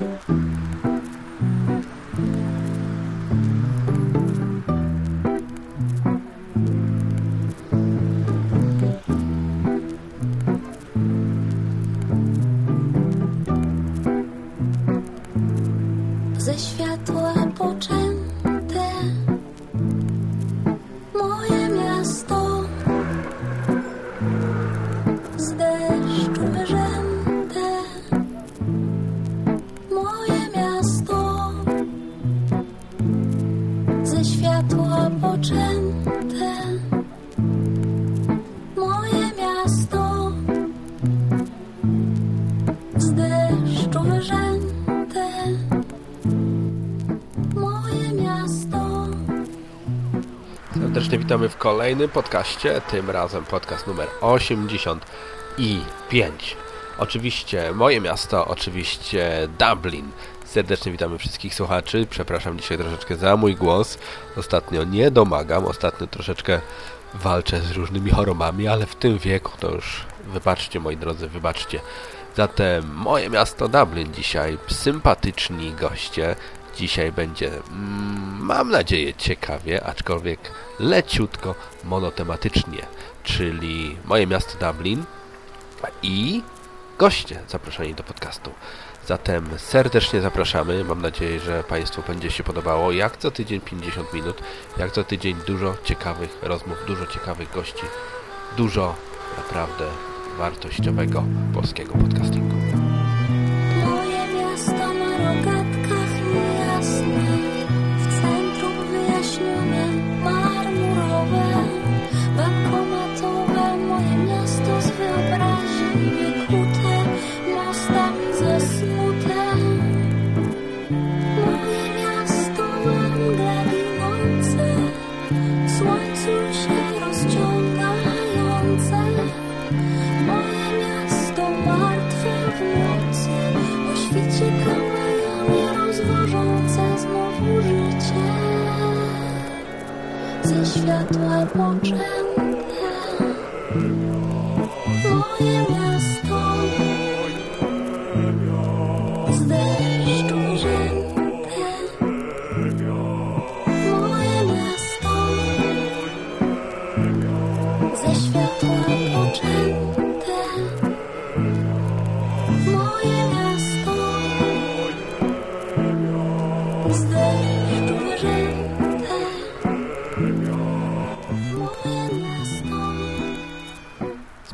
Mm-hmm. Witamy w kolejnym podcaście, tym razem podcast numer 85. Oczywiście moje miasto, oczywiście Dublin. Serdecznie witamy wszystkich słuchaczy. Przepraszam dzisiaj troszeczkę za mój głos. Ostatnio nie domagam, ostatnio troszeczkę walczę z różnymi chorobami, ale w tym wieku to już wybaczcie moi drodzy, wybaczcie. Zatem moje miasto Dublin dzisiaj, sympatyczni goście. Dzisiaj będzie, mm, mam nadzieję, ciekawie, aczkolwiek leciutko monotematycznie, czyli moje miasto Dublin i goście zaproszeni do podcastu. Zatem serdecznie zapraszamy. Mam nadzieję, że Państwu będzie się podobało. Jak co tydzień 50 minut, jak co tydzień dużo ciekawych rozmów, dużo ciekawych gości, dużo naprawdę wartościowego polskiego podcastingu. 光吹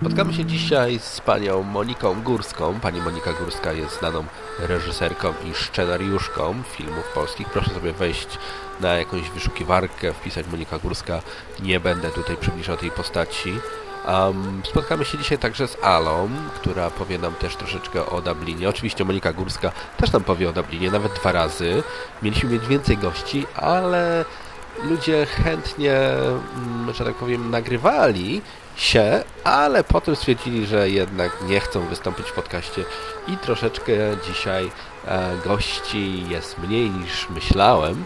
Spotkamy się dzisiaj z panią Moniką Górską. Pani Monika Górska jest znaną reżyserką i scenariuszką filmów polskich. Proszę sobie wejść na jakąś wyszukiwarkę, wpisać Monika Górska. Nie będę tutaj przybliżał tej postaci. Um, spotkamy się dzisiaj także z Alą, która powie nam też troszeczkę o Dublinie. Oczywiście Monika Górska też nam powie o Dublinie, nawet dwa razy. Mieliśmy mieć więcej gości, ale ludzie chętnie, mm, że tak powiem, nagrywali się, ale potem stwierdzili, że jednak nie chcą wystąpić w podcaście i troszeczkę dzisiaj e, gości jest mniej niż myślałem,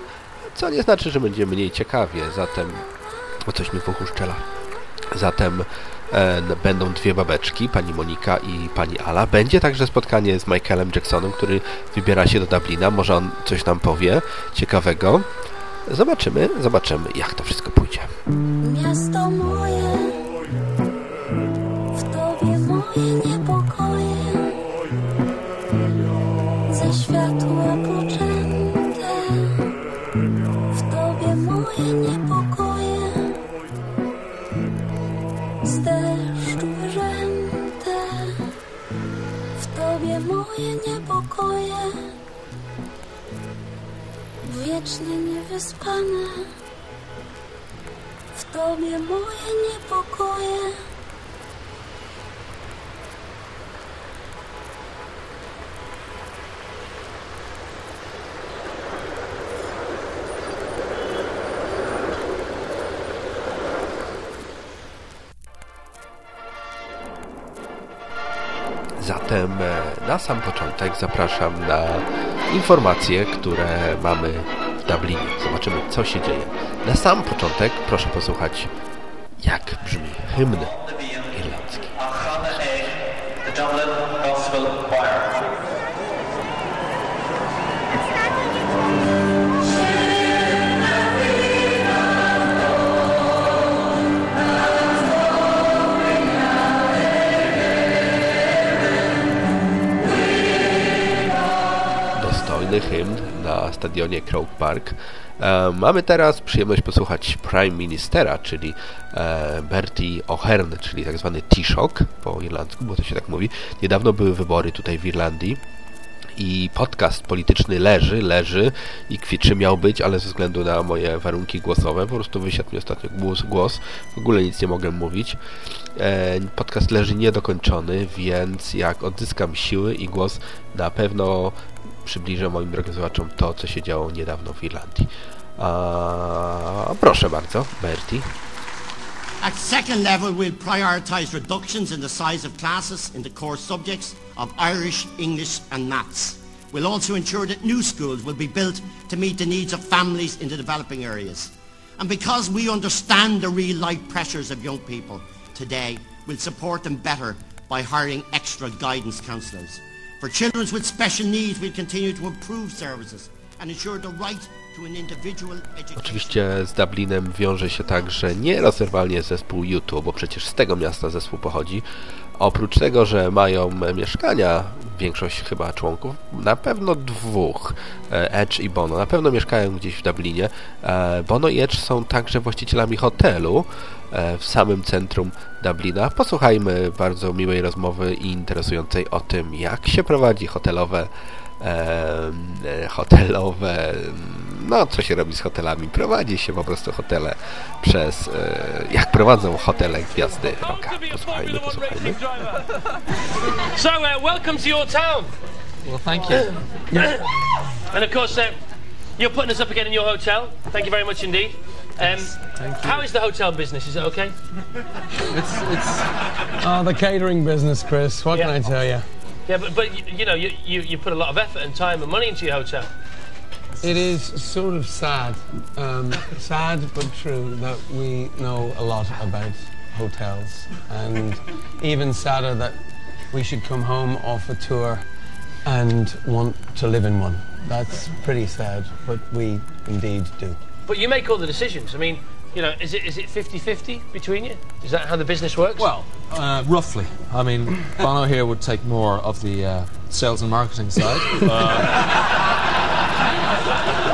co nie znaczy, że będzie mniej ciekawie, zatem o coś mi w uchu szczela. Zatem e, będą dwie babeczki, pani Monika i pani Ala. Będzie także spotkanie z Michaelem Jacksonem, który wybiera się do Dublina. Może on coś nam powie ciekawego. Zobaczymy, zobaczymy jak to wszystko pójdzie. Miasto moje, wiecznie niewyspane. W tobie moje niepokoje. Zatem e, na sam początek zapraszam na informacje, które mamy w Dublinie. Zobaczymy, co się dzieje. Na sam początek proszę posłuchać, jak brzmi hymn irlandzki. Dublin hymn stadionie Croke Park. E, mamy teraz przyjemność posłuchać Prime Ministera, czyli e, Bertie O'Hearn, czyli tak zwany Taoiseach po irlandzku, bo to się tak mówi. Niedawno były wybory tutaj w Irlandii i podcast polityczny leży, leży i kwiczy miał być, ale ze względu na moje warunki głosowe, po prostu wysiadł mi ostatnio głos, głos w ogóle nic nie mogę mówić. E, podcast leży niedokończony, więc jak odzyskam siły i głos, na pewno przybliżę moim drogim słuchaczom to, co się działo niedawno w Irlandii. Proszę bardzo, Bertie. At second level, we'll prioritise reductions in the size of classes in the core subjects of Irish, English and Maths. We'll also ensure that new schools will be built to meet the needs of families in the developing areas. And because we understand the real life pressures of young people today, we'll support them better by hiring extra guidance. For children with special needs, continue to improve services and ensure the right. Oczywiście z Dublinem wiąże się także nierozerwalnie zespół YouTube, bo przecież z tego miasta zespół pochodzi. Oprócz tego, że mają mieszkania, większość chyba członków, na pewno dwóch, e, Edge i Bono, na pewno mieszkają gdzieś w Dublinie. E, Bono i Edge są także właścicielami hotelu e, w samym centrum Dublina. Posłuchajmy bardzo miłej rozmowy i interesującej o tym, jak się prowadzi hotelowe hotelowe, no co się robi z hotelami? Prowadzi się po prostu hotele przez, jak prowadzą hotele gwiazdy rocka. Posłuchajmy, posłuchajmy. So, uh, welcome to your town. Well, thank you. And of course, uh, you're putting us up again in your hotel. Thank you very much indeed. Um, how is the hotel business? Is it okay? It's it's oh the catering business, Chris. What Yeah. can I tell you? Yeah, but, but you, you know, you, you, you put a lot of effort and time and money into your hotel. It is sort of sad, um, sad but true that we know a lot about hotels, and even sadder that we should come home off a tour and want to live in one. That's pretty sad, but we indeed do. But you make all the decisions. I mean, you know, is it is it 50-50 between you? Is that how the business works? Well, uh, roughly. I mean, Bono here would take more of the uh, sales and marketing side. Uh,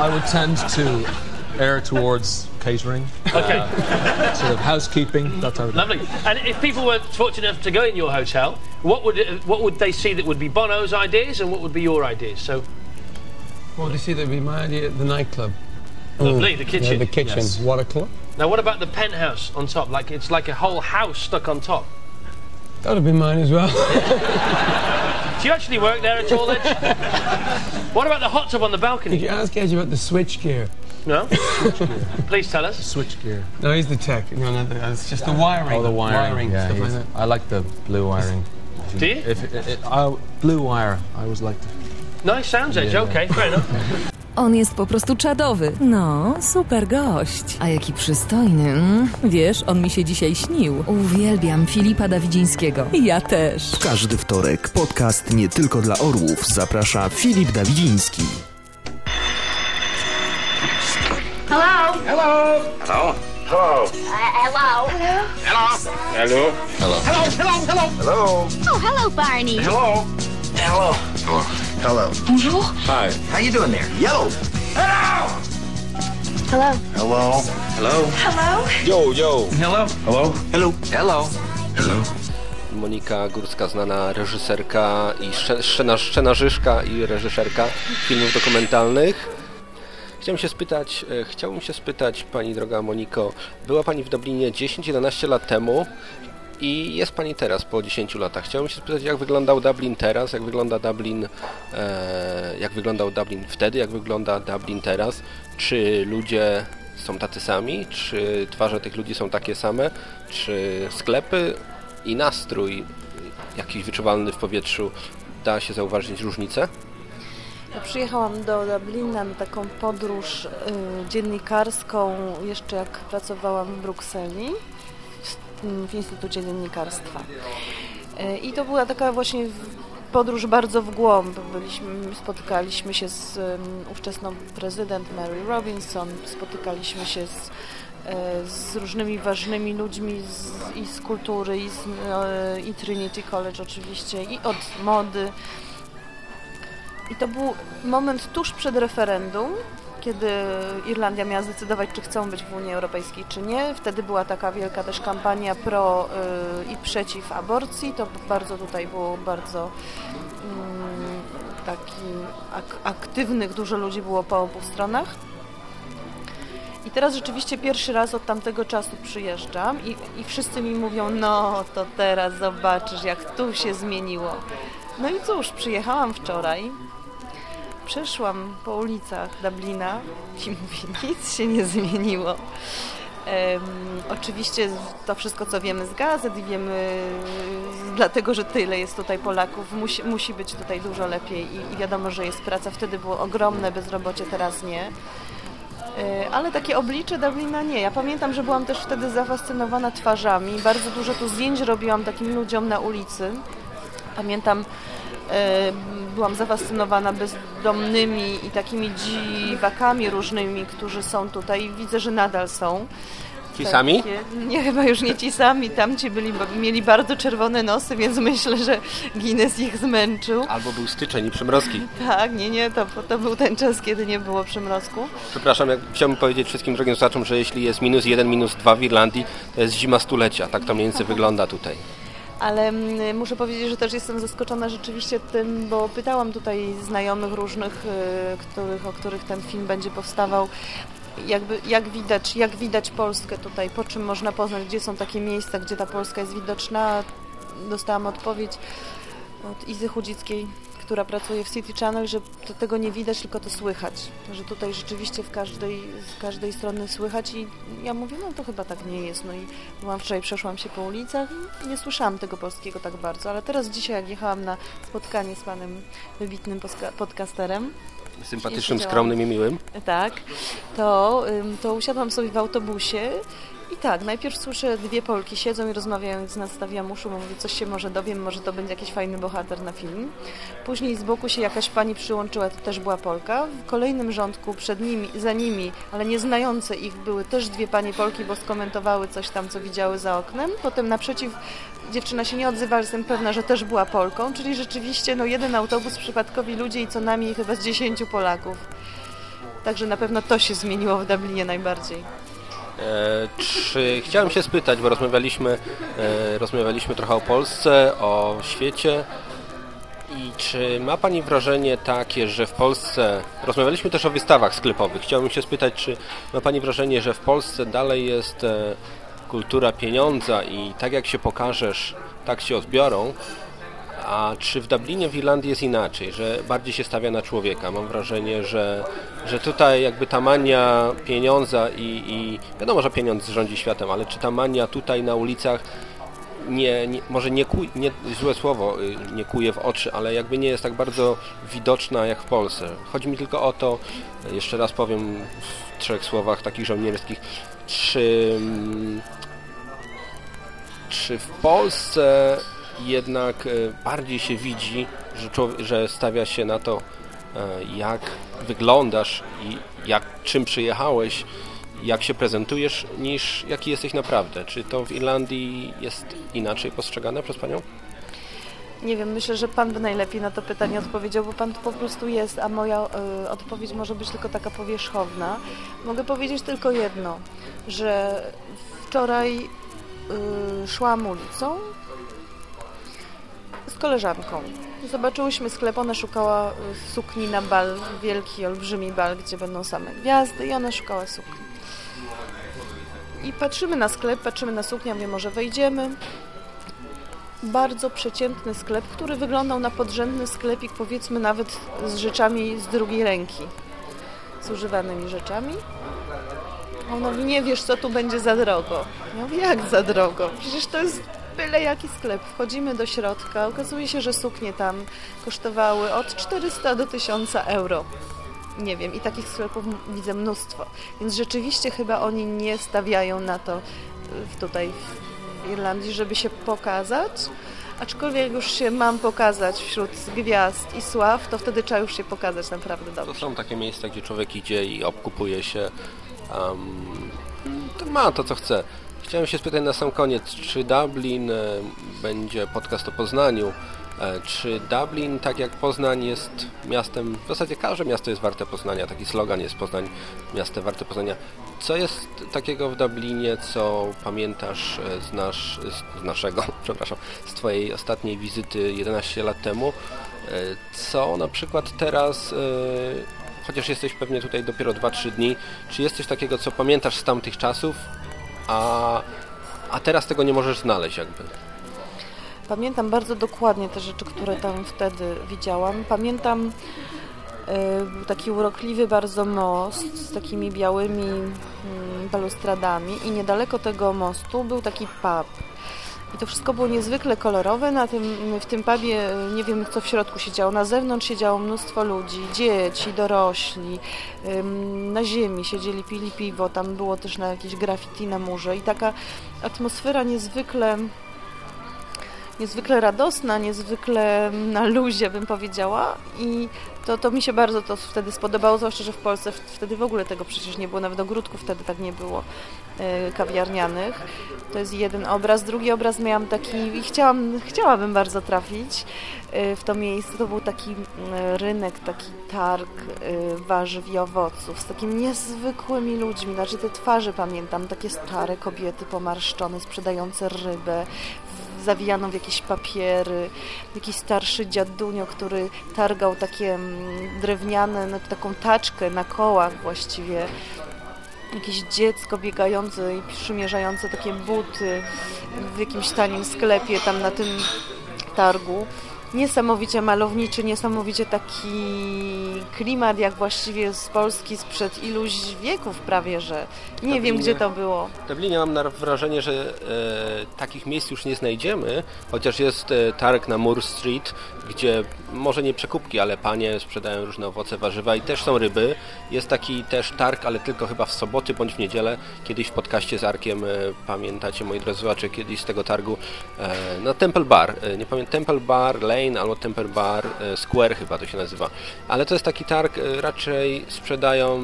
I would tend to err towards catering, okay, uh, sort of housekeeping, that type of thing. lovely. And if people were fortunate enough to go in your hotel, what would it, what would they see that would be Bono's ideas and what would be your ideas? So Well, you see, that'd be my idea. at The nightclub, lovely, the yeah, kitchen. the kitchen. Yes. What a club! Now, what about the penthouse on top? Like it's like a whole house stuck on top. That'd be mine as well. Do you actually work there at all, Edge? what about the hot tub on the balcony? Did you ask Edge about the switch gear? No? Please tell us. Switch gear. No, he's the tech. No, no, the- it's just the wiring. Oh, the wiring. yeah, stuff like that. I like the blue wiring. Do you? If it, it, I, blue wire, I always liked it. Nice sounds, Edge. Yeah. Okay, fair enough. On jest po prostu czadowy. No, super gość. A jaki przystojny. Mm. Wiesz, on mi się dzisiaj śnił. Uwielbiam Filipa Dawidzińskiego. Ja też. Każdy wtorek podcast nie tylko dla orłów zaprasza Filip Dawidziński. Hello. Hello. Hello. Hello. hello. Hello, hello, hello. Oh, hello, Barney. Hello. Hello. Hello. Bonjour. Hi. How you doing there? Yellow. Hello. Hello. Hello. Hello. Yo, yo. Hello. Hello. Hello. Hello. Hello. Monika Górska, znana reżyserka i sze- szena- scenarzyszka i reżyserka filmów dokumentalnych. Chciałem się spytać, e, chciałbym się spytać Pani droga Moniko, była Pani w Dublinie 10-11 lat temu i jest Pani teraz po 10 latach. Chciałbym się spytać, jak wyglądał Dublin teraz, jak wygląda Dublin, e, jak wyglądał Dublin wtedy, jak wygląda Dublin teraz. Czy ludzie są tacy sami? Czy twarze tych ludzi są takie same? Czy sklepy i nastrój jakiś wyczuwalny w powietrzu da się zauważyć różnicę? Ja przyjechałam do Dublina na taką podróż y, dziennikarską, jeszcze jak pracowałam w Brukseli, w, Instytucie Dziennikarstwa. Y, I to była taka właśnie podróż bardzo w głąb. Byliśmy, spotykaliśmy się z ówczesną prezydent Mary Robinson, spotykaliśmy się z, y, z różnymi ważnymi ludźmi z, i z kultury, i, z, y, i Trinity College oczywiście, i od mody. I to był moment tuż przed referendum, kiedy Irlandia miała zdecydować, czy chcą być w Unii Europejskiej, czy nie. Wtedy była taka wielka też kampania pro y, i przeciw aborcji. To bardzo tutaj było bardzo mm, taki ak aktywnych, dużo ludzi było po obu stronach. I teraz rzeczywiście pierwszy raz od tamtego czasu przyjeżdżam i, i wszyscy mi mówią, no to teraz zobaczysz, jak tu się zmieniło. No i cóż, przyjechałam wczoraj, przeszłam po ulicach Dublina i mówię, nic się nie zmieniło. Um, oczywiście to wszystko, co wiemy z gazet i wiemy dlatego, że tyle jest tutaj Polaków, musi, musi być tutaj dużo lepiej i, i wiadomo, że jest praca. Wtedy było ogromne bezrobocie, teraz nie. E, ale takie oblicze Dublina nie. Ja pamiętam, że byłam też wtedy zafascynowana twarzami. Bardzo dużo tu zdjęć robiłam takim ludziom na ulicy. Pamiętam, byłam zafascynowana bezdomnymi i takimi dziwakami różnymi, którzy są tutaj. Widzę, że nadal są. Ci sami? Takie, nie, chyba już nie ci sami. Tamci byli, mieli bardzo czerwone nosy, więc myślę, że Guinness ich zmęczył. Albo był styczeń i przymrozki. Tak, nie, nie, to, to był ten czas, kiedy nie było przymrozku. Przepraszam, jak chciałbym powiedzieć wszystkim drogim słuchaczom, że jeśli jest minus jeden, minus dwa w Irlandii, to jest zima stulecia. Tak to mniej więcej wygląda tutaj ale mm, muszę powiedzieć, że też jestem zaskoczona rzeczywiście tym, bo pytałam tutaj znajomych różnych, y, których, o których ten film będzie powstawał, jakby, jak, widać, jak widać Polskę tutaj, po czym można poznać, gdzie są takie miejsca, gdzie ta Polska jest widoczna. Dostałam odpowiedź od Izy Chudzickiej, która pracuje w City Channel, że to, tego nie widać, tylko to słychać. Że tutaj rzeczywiście w każdej, z każdej strony słychać i ja mówię, no to chyba tak nie jest. No i byłam wczoraj, przeszłam się po ulicach i nie słyszałam tego polskiego tak bardzo, ale teraz dzisiaj jak jechałam na spotkanie z panem wybitnym podcasterem, sympatycznym, skromnym i miłym. Tak, to, to usiadłam sobie w autobusie tak, najpierw słyszę dwie Polki siedzą i rozmawiają, z nastawiam uszu, mówię, coś się może dowiem, może to będzie jakiś fajny bohater na film. Później z boku się jakaś pani przyłączyła, to też była Polka. W kolejnym rządku przed nimi, za nimi, ale nie znające ich były też dwie panie Polki, bo skomentowały coś tam, co widziały za oknem. Potem naprzeciw dziewczyna się nie odzywała, jestem pewna, że też była Polką, czyli rzeczywiście no, jeden autobus, przypadkowi ludzie i co najmniej chyba z dziesięciu Polaków. Także na pewno to się zmieniło w Dublinie najbardziej. E, czy chciałem się spytać, bo rozmawialiśmy, e, rozmawialiśmy trochę o Polsce, o świecie. I czy ma Pani wrażenie takie, że w Polsce, rozmawialiśmy też o wystawach sklepowych, chciałbym się spytać, czy ma Pani wrażenie, że w Polsce dalej jest e, kultura pieniądza i tak jak się pokażesz, tak się odbiorą, a czy w Dublinie, w Irlandii jest inaczej, że bardziej się stawia na człowieka? Mam wrażenie, że, że tutaj jakby ta mania pieniądza i, i wiadomo, że pieniądz rządzi światem, ale czy ta mania tutaj na ulicach nie, nie, może nie, kuj, nie złe słowo, y, nie kuje w oczy, ale jakby nie jest tak bardzo widoczna jak w Polsce. Chodzi mi tylko o to, jeszcze raz powiem w trzech słowach takich żołnierskich, czy, czy w Polsce jednak e, bardziej się widzi, że, że stawia się na to, e, jak wyglądasz i jak, czym przyjechałeś, jak się prezentujesz, niż jaki jesteś naprawdę. Czy to w Irlandii jest inaczej postrzegane przez Panią? Nie wiem, myślę, że Pan by najlepiej na to pytanie odpowiedział, bo Pan tu po prostu jest, a moja y, odpowiedź może być tylko taka powierzchowna. Mogę powiedzieć tylko jedno, że wczoraj y, szłam ulicą koleżanką. Zobaczyłyśmy sklep, ona szukała y, sukni na bal, wielki, olbrzymi bal, gdzie będą same gwiazdy i ona szukała sukni. I patrzymy na sklep, patrzymy na suknię, mówię, może wejdziemy. Bardzo przeciętny sklep, który wyglądał na podrzędny sklepik, powiedzmy nawet z rzeczami z drugiej ręki, z używanymi rzeczami. Ona mówi, nie wiesz, co tu będzie za drogo. Ja mówię, jak za drogo? Przecież to jest byle jaki sklep. Wchodzimy do środka, okazuje się, że suknie tam kosztowały od 400 do 1000 euro. Nie wiem, i takich sklepów widzę mnóstwo. Więc rzeczywiście chyba oni nie stawiają na to y, tutaj w Irlandii, żeby się pokazać. Aczkolwiek już się mam pokazać wśród gwiazd i sław, to wtedy trzeba już się pokazać naprawdę dobrze. To są takie miejsca, gdzie człowiek idzie i obkupuje się. Um, to ma to, co chce. Chciałem się spytać na sam koniec, czy Dublin e, będzie podcast o Poznaniu E, Czy Dublin, tak jak Poznań, jest miastem, w zasadzie każde miasto jest warte Poznania, taki slogan jest Poznań, miasto warte Poznania. Co jest takiego w Dublinie, co pamiętasz e, z, nasz, z naszego, przepraszam, z Twojej ostatniej wizyty 11 lat temu? Co na przykład teraz, chociaż jesteś pewnie tutaj dopiero 2-3 dni, czy jest coś takiego, co pamiętasz z tamtych czasów, a, a teraz tego nie możesz znaleźć jakby? Pamiętam bardzo dokładnie te rzeczy, które tam wtedy widziałam. Pamiętam e, był taki urokliwy bardzo most z takimi białymi mm, balustradami i niedaleko tego mostu był taki pub. I to wszystko było niezwykle kolorowe. Na tym, w tym pubie e, nie wiem co w środku się działo. Na zewnątrz siedziało mnóstwo ludzi, dzieci, dorośli. Na ziemi siedzieli, pili piwo. Tam było też na jakieś graffiti na murze. I taka atmosfera niezwykle niezwykle radosna, niezwykle na luzie bym powiedziała i to, to mi się bardzo to wtedy spodobało, zwłaszcza, że w Polsce wtedy w ogóle tego przecież nie było, nawet ogródków wtedy tak nie było e, kawiarnianych. To jest jeden obraz. Drugi obraz miałam taki i chciałam, chciałabym bardzo trafić w to miejsce. To był taki mm, rynek, taki targ e, warzyw i owoców z takimi niezwykłymi ludźmi. Znaczy te twarze pamiętam, takie stare kobiety pomarszczone, sprzedające rybę, zawijaną w jakieś papiery, jakiś starszy dziadunio, który targał takie mm, drewniane, no, taką taczkę na kołach właściwie. Jakieś dziecko biegające i przymierzające takie buty w jakimś tanim sklepie tam na tym targu. Niesamowicie malowniczy, niesamowicie taki klimat jak właściwie z Polski sprzed iluś wieków prawie, że nie wiem Dublinie- gdzie to było. W Dublinie mam na- wrażenie, że e, takich miejsc już nie znajdziemy, chociaż jest e, targ na Moore Street, gdzie może nie przekupki, ale panie sprzedają różne owoce, warzywa i też są ryby. Jest taki też targ, ale tylko chyba w soboty bądź w niedzielę. Kiedyś w podcaście z Arkiem, e, pamiętacie moi drodzy słuchacze, kiedyś z tego targu, e, no Temple Bar, e, nie pamiętam, Temple Bar Lane albo Temple Bar e, Square chyba to się nazywa. Ale to jest taki targ, e, raczej sprzedają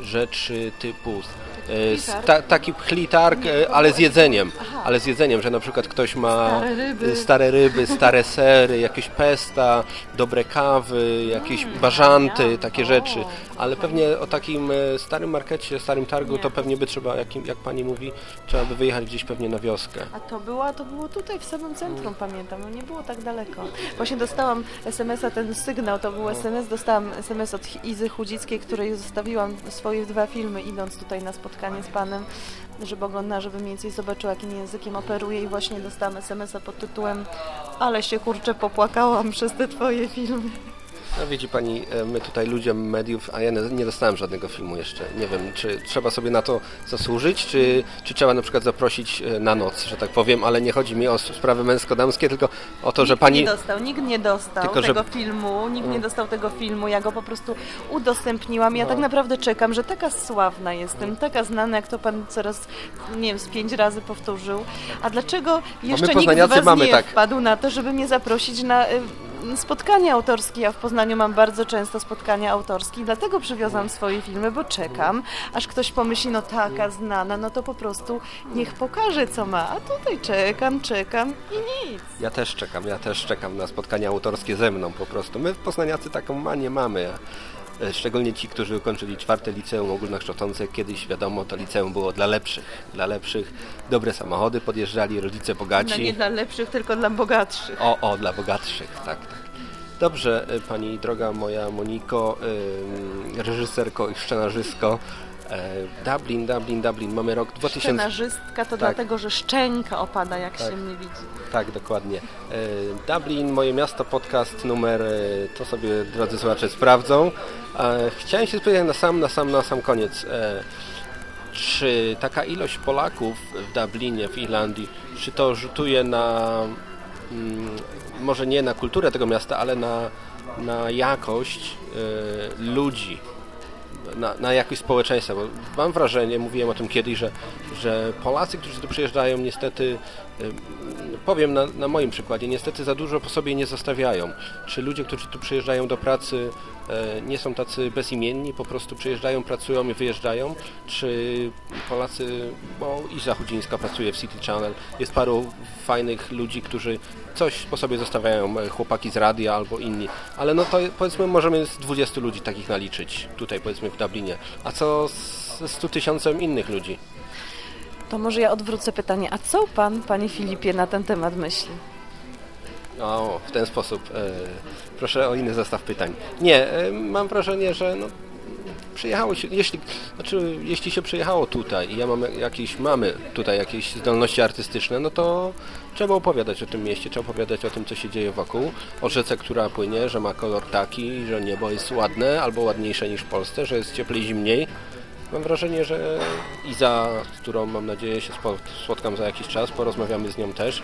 e, rzeczy typu e, s- ta, taki pchlitarg, e, ale z jedzeniem, ale z jedzeniem, że na przykład ktoś ma Stare ryby. e, stare, ryby, stare sery, jakieś pesta, dobre kawy, jakieś bażanty, takie rzeczy, ale pewnie o takim e, starym markecie, starym targu to pewnie by trzeba, jak, jak pani mówi, trzeba by wyjechać gdzieś pewnie na wioskę. A to było, to było tutaj w samym centrum, pamiętam, no nie było tak daleko. Właśnie dostałam SMS-a, ten sygnał, to był SMS, dostałam SMS od Izy Chudzickiej, której zostawiłam swoje dwa filmy, idąc tutaj na spotkanie z panem, żeby oglądała, żeby mniej więcej zobaczyła, jakim językiem operuje i właśnie dostałam SMS-a pod tytułem ale się kurczę popłakałam przez te twoje filmy. No widzi pani, e, my tutaj ludziom mediów, a ja nie dostałem żadnego filmu jeszcze. Nie wiem, czy trzeba sobie na to zasłużyć, czy, czy trzeba na przykład zaprosić e, na noc, że tak powiem, ale nie chodzi mi o sprawy męsko-damskie, tylko o to, że Nikt pani... nie dostał, nikt nie dostał Tylko, że- tego filmu, nikt nie Mm. dostał tego filmu, ja go po prostu udostępniłam. Ja No. tak naprawdę czekam, że taka sławna jestem, taka znana, jak to pan coraz, nie wiem, z pięć razy powtórzył. A dlaczego jeszcze nikt z was mamy nie tak. wpadł na to, żeby mnie zaprosić na y, spotkania autorskie? Ja w Poznaniu mam bardzo często spotkania autorskie, dlatego przywiozłam swoje filmy, bo czekam, aż ktoś pomyśli, no taka znana, no to po prostu niech pokaże, co ma. A tutaj czekam, czekam i nic. Ja też czekam, ja też czekam na spotkania autorskie ze mną po prostu. My w Poznaniacy taką manię mamy. E, Szczególnie ci, którzy ukończyli czwarte liceum ogólnokształcące. Kiedyś, wiadomo, to liceum było dla lepszych. Dla lepszych. Dobre samochody podjeżdżali, rodzice No bogaci. nie dla lepszych, tylko dla bogatszych. O, o, dla bogatszych, tak, tak. Dobrze, y, pani droga moja Moniko, ym, reżyserko i scenarzystko. E, Dublin, Dublin, Dublin. Mamy rok 2000. Scenarzystka to Tak. dlatego, że szczęka opada, jak Tak. się mnie widzi. Tak, dokładnie. E, Dublin, moje miasto, podcast numer, e, to sobie drodzy słuchacze sprawdzą. Chciałem się spytać na sam, na sam, na sam koniec. Czy taka ilość Polaków w Dublinie, w Irlandii, czy to rzutuje na, mm, może nie na kulturę tego miasta, ale na, na jakość ludzi? Na, na jakość społeczeństwa, bo mam wrażenie, mówiłem o tym kiedyś, że, że Polacy, którzy tu przyjeżdżają, niestety, powiem na, na moim przykładzie, niestety za dużo po sobie nie zostawiają. Czy ludzie, którzy tu przyjeżdżają do pracy, e, nie są tacy bezimienni, po prostu przyjeżdżają, pracują i wyjeżdżają, czy Polacy, bo Iza Chudzińska pracuje w City Channel, jest paru fajnych ludzi, którzy coś po sobie zostawiają, e, chłopaki z radia albo inni, ale no to powiedzmy możemy z 20 ludzi takich naliczyć tutaj powiedzmy w Dublinie, a co ze 100 tysiącem innych ludzi? To może ja odwrócę pytanie. A co pan, panie Filipie, na ten temat myśli? O, w ten sposób. E, proszę o inny zestaw pytań. Nie, e, mam wrażenie, że no, przyjechało się, jeśli, znaczy, jeśli się przyjechało tutaj i ja mam jakieś, mamy tutaj jakieś zdolności artystyczne, no to trzeba opowiadać o tym mieście, trzeba opowiadać o tym, co się dzieje wokół, o rzece, która płynie, że ma kolor taki, że niebo jest ładne albo ładniejsze niż w Polsce, że jest cieplej, zimniej. Mam wrażenie, że Iza, z którą mam nadzieję się spotkam za jakiś czas, porozmawiamy z nią też.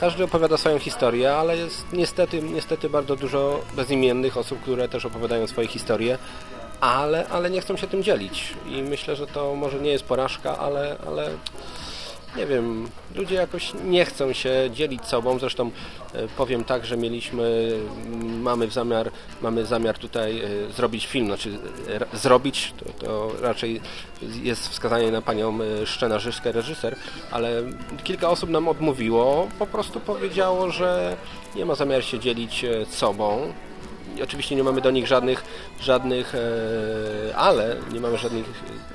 Każdy opowiada swoją historię, ale jest niestety, niestety bardzo dużo bezimiennych osób, które też opowiadają swoje historie, ale, ale nie chcą się tym dzielić. I myślę, że to może nie jest porażka, ale, ale nie wiem, ludzie jakoś nie chcą się dzielić sobą. Zresztą e, powiem tak, że mieliśmy, mamy zamiar, mamy zamiar tutaj e, zrobić film, znaczy e, zrobić, to, to raczej jest wskazanie na panią Szczenarzyskę, reżyser, ale kilka osób nam odmówiło, po prostu powiedziało, że nie ma zamiaru się dzielić sobą, oczywiście nie mamy do nich żadnych, żadnych ale, nie mamy żadnych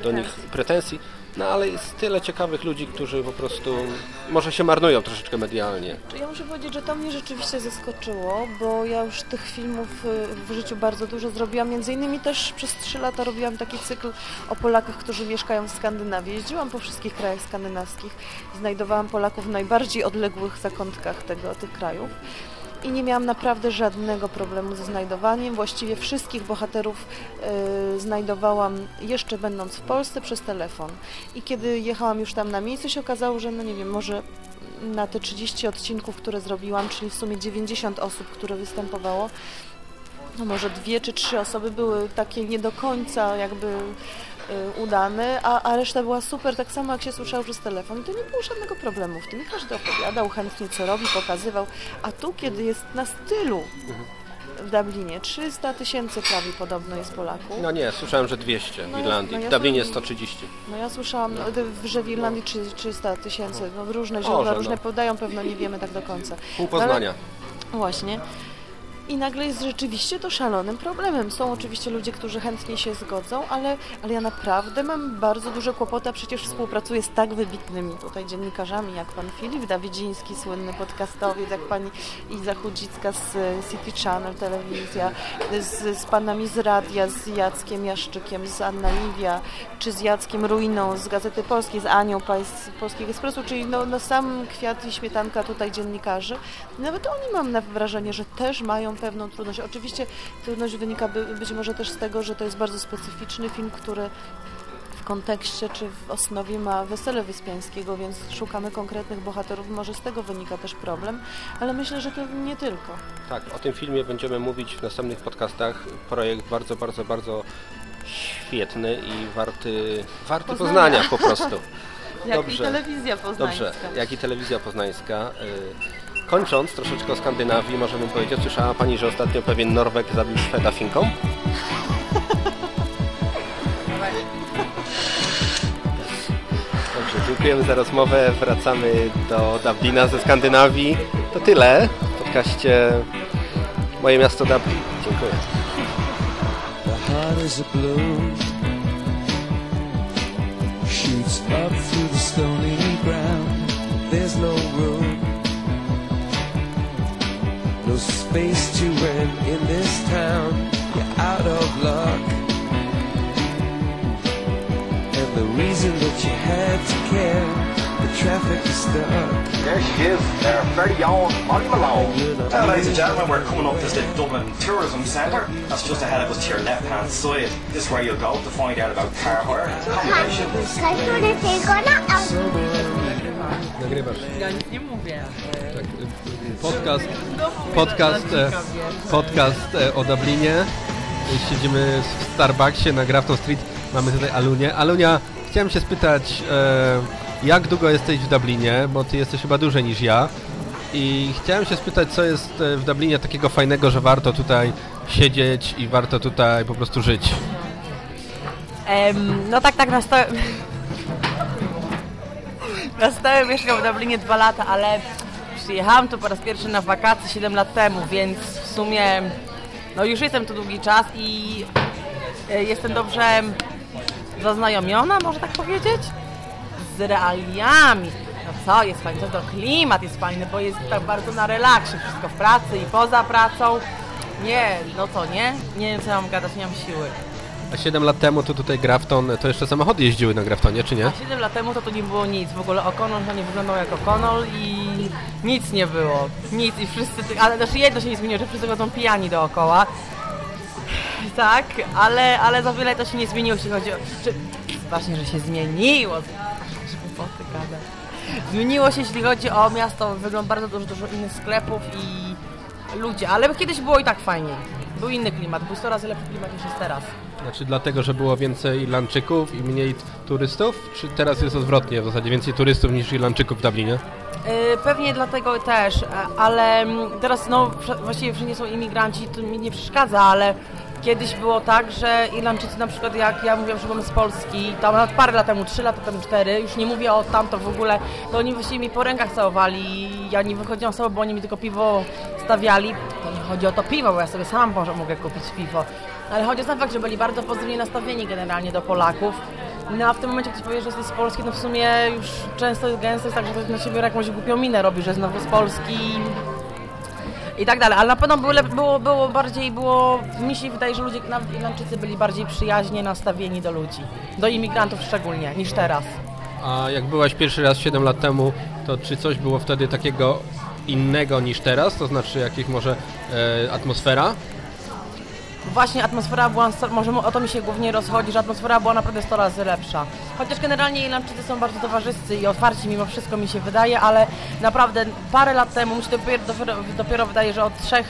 do nich pretensji, no ale jest tyle ciekawych ludzi, którzy po prostu może się marnują troszeczkę medialnie. Ja muszę powiedzieć, że to mnie rzeczywiście zaskoczyło, bo ja już tych filmów y, w życiu bardzo dużo zrobiłam. Między innymi też przez trzy lata robiłam taki cykl o Polakach, którzy mieszkają w Skandynawii. Jeździłam po wszystkich krajach skandynawskich znajdowałam Polaków w najbardziej odległych zakątkach tego, tych krajów i nie miałam naprawdę żadnego problemu ze znajdowaniem. Właściwie wszystkich bohaterów y, znajdowałam jeszcze będąc w Polsce przez telefon. I kiedy jechałam już tam na miejsce, się okazało, że no nie wiem, może na te 30 odcinków, które zrobiłam, czyli w sumie 90 osób, które występowało, no może dwie czy trzy osoby były takie nie do końca jakby udany, a, a reszta była super, tak samo jak się słyszał przez telefon. I to nie było żadnego problemu w tym. Każdy opowiadał chętnie, co robi, pokazywał. A tu, kiedy jest na stylu w Dublinie, 300 tysięcy prawie podobno jest Polaków. No nie, słyszałem, że 200 w no Irlandii. No ja w Dublinie 130. No ja słyszałam, no, że w Irlandii 300 tysięcy. No różne źródła, różne no. podają, pewno nie wiemy tak do końca. Pół Poznania. Ale, właśnie. I nagle jest rzeczywiście to szalonym problemem. Są oczywiście ludzie, którzy chętnie się zgodzą, ale, ale ja naprawdę mam bardzo duże kłopoty, a przecież współpracuję z tak wybitnymi tutaj dziennikarzami, jak pan Filip Dawidziński, słynny podcastowiec, jak pani Iza Chudzicka z City Channel, telewizja, z, z panami z radia, z Jackiem Jaszczykiem, z Anna Livia, czy z Jackiem Ruiną z Gazety Polskiej, z Anią z Polskiego Ekspresu, czyli no, no sam kwiat i śmietanka tutaj dziennikarzy. Nawet oni mam wrażenie, że też mają pewną trudność. Oczywiście trudność wynika by, być może też z tego, że to jest bardzo specyficzny film, który w kontekście czy w osnowie ma Wesele Wyspiańskiego, więc szukamy konkretnych bohaterów. Może z tego wynika też problem, ale myślę, że to nie tylko. Tak, o tym filmie będziemy mówić w następnych podcastach. Projekt bardzo, bardzo, bardzo świetny i warty, warty poznania, poznania po prostu. jak Dobrze. i telewizja poznańska. Dobrze, jak i telewizja poznańska. Kończąc troszeczkę o Skandynawii, możemy powiedzieć, słyszała Pani, że ostatnio pewien Norweg zabił Szweda finką? Dobrze, dziękujemy za rozmowę. Wracamy do Dublina ze Skandynawii. To tyle w podcaście Moje Miasto Dublin. Dziękuję. Up through the stony ground. There's no room no space to rent in this town. You're out of luck. And the reason that you had to care, the traffic is stuck. There she is, our very own Molly Malone. Well, uh, ladies and gentlemen, we're coming up to the Dublin Tourism Centre. That's just ahead of us to your left hand side. This is where you'll go to find out about car hire, accommodation. Nagrywasz. Ja nic nie mówię. Tak, podcast, podcast, podcast o Dublinie Siedzimy w Starbucksie na Grafton Street. Mamy tutaj Alunię. Alunia, chciałem się spytać, e, jak długo jesteś w Dublinie, bo ty jesteś chyba dłużej niż ja. I chciałem się spytać, co jest e, w Dublinie takiego fajnego, że warto tutaj siedzieć i warto tutaj po prostu żyć. Em, no tak, tak, na stałe... na stałe mieszkam w Dublinie dwa lata, ale przyjechałam tu po raz pierwszy na wakacje 7 lat temu, więc w sumie no już jestem tu długi czas i e, jestem dobrze zaznajomiona, można tak powiedzieć, z realiami. No co, jest fajny, to, to klimat jest fajny, bo jest tak bardzo na relaksie, wszystko w pracy i poza pracą. Nie, no co, nie? Nie wiem, co mam gadać, nie mam siły. A 7 lat temu to tutaj Grafton, to jeszcze samochody jeździły na Graftonie, czy nie? A 7 lat temu to tu nie było nic. W ogóle O'Connell to nie wyglądał jak O'Connell i nic nie było. Nic i wszyscy, ale też jedno się nie zmieniło, że wszyscy chodzą pijani dookoła. Tak, ale, ale za wiele to się nie zmieniło, jeśli chodzi o... Czy, właśnie, że się zmieniło. Gadam. Zmieniło się, jeśli chodzi o miasto. Wygląda bardzo dużo, dużo innych sklepów i ludzie, ale kiedyś było i tak fajniej. Był inny klimat, był 100 razy lepszy klimat niż jest teraz. Znaczy dlatego, że było więcej Irlandczyków i mniej turystów? Czy teraz jest odwrotnie, w zasadzie więcej turystów niż Irlandczyków w Dublinie? Yy, Pewnie dlatego też, e, ale mm, teraz no właściwie wszędzie są imigranci, to mi nie przeszkadza, ale kiedyś było tak, że Irlandczycy na przykład jak ja mówiłam, że byłem z Polski, tam nawet parę lat temu, trzy lata temu, cztery, już nie mówię o tamto w ogóle, to oni właściwie mi po rękach całowali ja nie wychodziłam sama, bo oni mi tylko piwo stawiali. Chodzi o to piwo, bo ja sobie sama mogę kupić piwo. Ale chodzi o ten fakt, że byli bardzo pozytywnie nastawieni generalnie do Polaków. No a w tym momencie, jak ktoś powie, że jesteś z Polski, no w sumie już często jest gęsto jest tak, że ktoś na siebie jakąś głupią minę robi, że znowu z Polski i tak dalej. Ale na pewno było, było, było bardziej, było, mi się wydaje, że ludzie, nawet Irlandczycy byli bardziej przyjaźnie nastawieni do ludzi, do imigrantów szczególnie, niż teraz. A jak byłaś pierwszy raz 7 lat temu, to czy coś było wtedy takiego innego niż teraz? To znaczy jakieś może e, atmosfera? Właśnie atmosfera była, może o to mi się głównie rozchodzi, że atmosfera była naprawdę 100 razy lepsza. Chociaż generalnie Irlandczycy są bardzo towarzyscy i otwarci mimo wszystko mi się wydaje, ale naprawdę parę lat temu, mi się dopiero, dopiero, dopiero wydaje, że od trzech,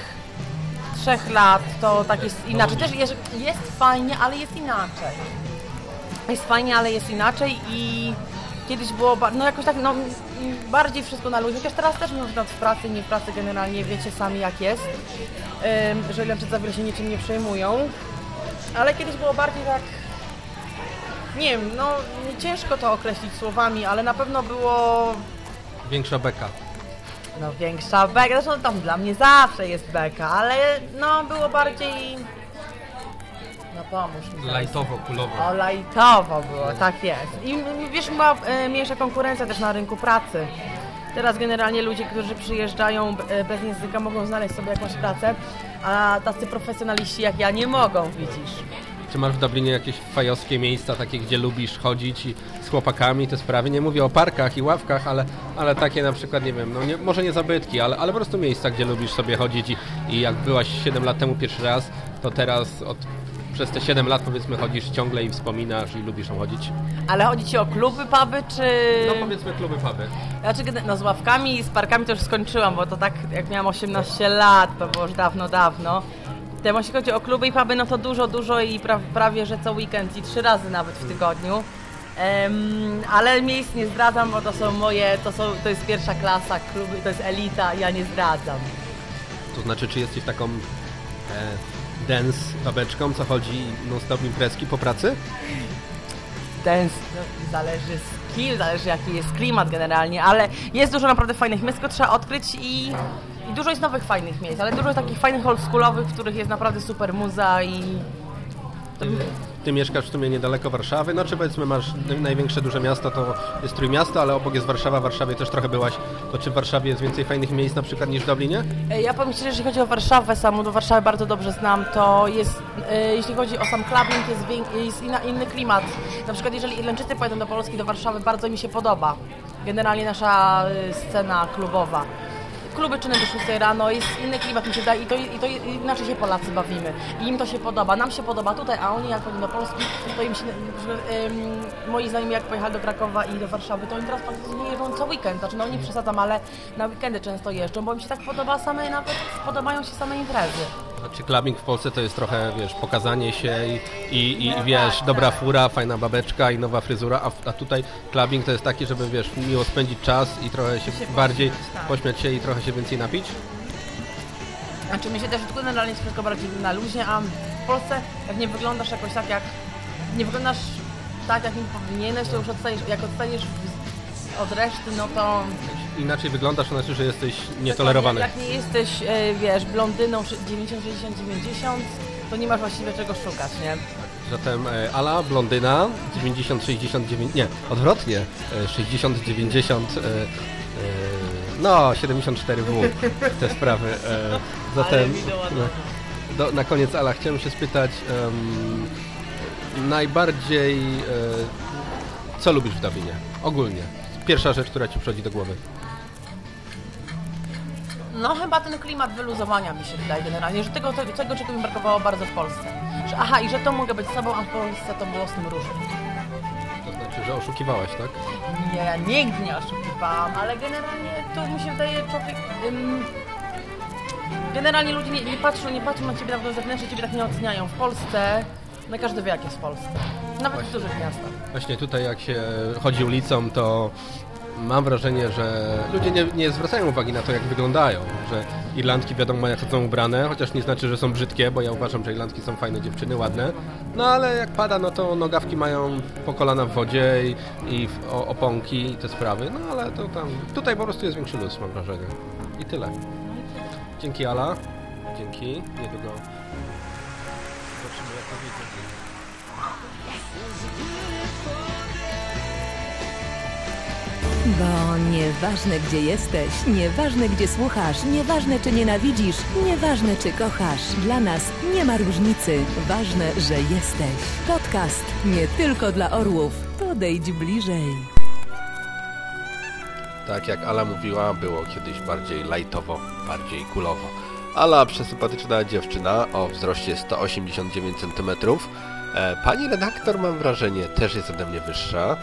trzech lat to tak jest inaczej. Też jest, jest fajnie, ale jest inaczej. Jest fajnie, ale jest inaczej i kiedyś było, no jakoś tak, no bardziej wszystko na ludzi, chociaż teraz też można w pracy, nie w pracy generalnie, wiecie sami jak jest, że Irlandczycy za wiele się niczym nie przejmują, ale kiedyś było bardziej tak, nie wiem, no ciężko to określić słowami, ale na pewno było Większa beka. no większa beka, zresztą tam dla mnie zawsze jest beka, ale no było bardziej, no pomóż mi. teraz. Lajtowo, kulowo. O, lajtowo było, tak jest. I m- wiesz, była e, mniejsza konkurencja też na rynku pracy. Teraz generalnie ludzie, którzy przyjeżdżają b- e, bez języka mogą znaleźć sobie jakąś pracę, a tacy profesjonaliści jak ja nie mogą, widzisz. Czy masz w Dublinie jakieś fajowskie miejsca, takie gdzie lubisz chodzić i z chłopakami te sprawy? Nie mówię o parkach i ławkach, ale, ale takie na przykład, nie wiem, no nie, może nie zabytki, ale, ale po prostu miejsca, gdzie lubisz sobie chodzić i, i jak byłaś 7 lat temu pierwszy raz, to teraz od, przez te 7 lat powiedzmy chodzisz ciągle i wspominasz i lubisz tam chodzić. Ale chodzi ci o kluby, puby, czy... No powiedzmy kluby, puby. Znaczy, no z ławkami i z parkami to już skończyłam, bo to tak jak miałam 18 lat, to było już dawno, dawno. Temu jeśli chodzi o kluby i puby, no to dużo, dużo i pra, prawie, że co weekend i trzy razy nawet w tygodniu. Em, ale miejsc nie zdradzam, bo to są moje, to, są, to jest pierwsza klasa, kluby, to jest elita, ja nie zdradzam. To znaczy, czy jesteś taką e, dance babeczką, co chodzi non-stop imprezki po pracy? Dance no, zależy z kim, zależy jaki jest klimat generalnie, ale jest dużo naprawdę fajnych miejsc, tylko trzeba odkryć i, i dużo jest nowych fajnych miejsc, ale dużo jest takich fajnych oldschoolowych, w których jest naprawdę super muza i Ty, mieszkasz w sumie niedaleko Warszawy, no czy powiedzmy masz naj- największe duże miasto to jest Trójmiasto, ale obok jest Warszawa, w Warszawie też trochę byłaś. To czy w Warszawie jest więcej fajnych miejsc na przykład niż w Dublinie? E, Ja powiem szczerze, jeżeli chodzi o Warszawę samą, do Warszawy bardzo dobrze znam, to jest, e, jeśli chodzi o sam clubbing, jest, jest inny klimat. Na przykład jeżeli Irlandczycy pojadą do Polski, do Warszawy, bardzo mi się podoba. Generalnie nasza e, scena klubowa. Kluby czynne do 6 rano, jest inny klimat mi się daje i to, i to inaczej się Polacy bawimy. I im to się podoba, nam się podoba tutaj, a oni jak chodzą do Polski, to im się, że, moi znajomi jak pojechali do Krakowa i do Warszawy, to oni teraz praktycznie jeżdżą co weekend, znaczy no nie przesadzam, ale na weekendy często jeżdżą, bo im się tak podoba same, nawet podobają się same imprezy. Znaczy clubbing w Polsce to jest trochę, wiesz, pokazanie się i, i, i wiesz, dobra fura, fajna babeczka i nowa fryzura, a, a tutaj clubbing to jest taki, żeby, wiesz, miło spędzić czas i trochę się bardziej tak. pośmiać się i trochę się więcej napić? Znaczy mi się też generalnie jest wszystko bardziej na luźnie, a w Polsce jak nie wyglądasz jakoś tak jak... Nie wyglądasz tak jak nie powinieneś, to już odstajesz, jak odstajesz w- od reszty, no to... Inaczej wyglądasz, to znaczy, że jesteś nietolerowany. Jak nie jesteś, e, wiesz, blondyną 90, 60, 90, to nie masz właściwie czego szukać, nie? Zatem e, Ala, blondyna, 90, 69, nie, odwrotnie, e, 60, 90, e, e, no 74W, te sprawy. Zatem no, do, na koniec Ala, chciałem się spytać em, najbardziej, co lubisz w Dublinie? Ogólnie. Pierwsza rzecz, która Ci przychodzi do głowy. No chyba ten klimat wyluzowania mi się wydaje generalnie, że tego, tego, tego czego mi brakowało bardzo w Polsce. Że, aha, i że to mogę być sobą, a w Polsce to było z tym różnie. To znaczy, że oszukiwałaś, tak? Nie, ja nigdy nie oszukiwałam, ale generalnie to mi się wydaje człowiek... Ym, generalnie ludzie nie, nie patrzą, nie patrzą na ciebie tak do zewnętrznie, ciebie tak nie oceniają. W Polsce, no każdy wie jak jest w Polsce. Nawet w dużych miastach. Właśnie tutaj jak się chodzi ulicą, to mam wrażenie, że ludzie nie, nie zwracają uwagi na to, jak wyglądają, że Irlandki wiadomo jak są ubrane, chociaż nie znaczy, że są brzydkie, bo ja uważam, że Irlandki są fajne dziewczyny, ładne, no ale jak pada, no to nogawki mają po kolana w wodzie i, i oponki i te sprawy, no ale to tam, tutaj po prostu jest większy luz, mam wrażenie. I tyle. Dzięki Ala, dzięki, niedługo Bo nieważne gdzie jesteś, nieważne gdzie słuchasz, nieważne czy nienawidzisz, nieważne czy kochasz, dla nas nie ma różnicy. Ważne, że jesteś. Podcast nie tylko dla orłów. Podejdź bliżej. Tak jak Ala mówiła, było kiedyś bardziej lajtowo, bardziej kulowo. Ala, przesympatyczna dziewczyna o wzroście 189 cm. E, Pani redaktor, mam wrażenie, też jest ode mnie wyższa.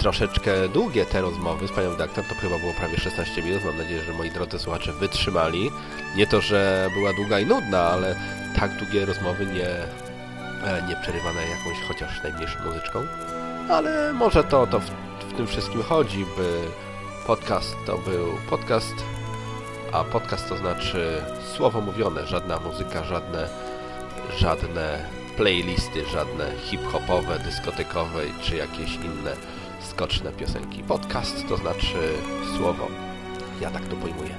Troszeczkę długie te rozmowy z panią redaktor, to chyba było prawie 16 minut. Mam nadzieję, że moi drodzy słuchacze wytrzymali. Nie to, że była długa i nudna, ale tak długie rozmowy nie, e, nie przerywane jakąś chociaż najmniejszą muzyczką. Ale może to, to w, w tym wszystkim chodzi, by podcast to był podcast, a podcast to znaczy słowo mówione, żadna muzyka, żadne, żadne playlisty, żadne hip-hopowe, dyskotekowe czy jakieś inne skoczne piosenki. Podcast to znaczy słowo. Ja tak to pojmuję.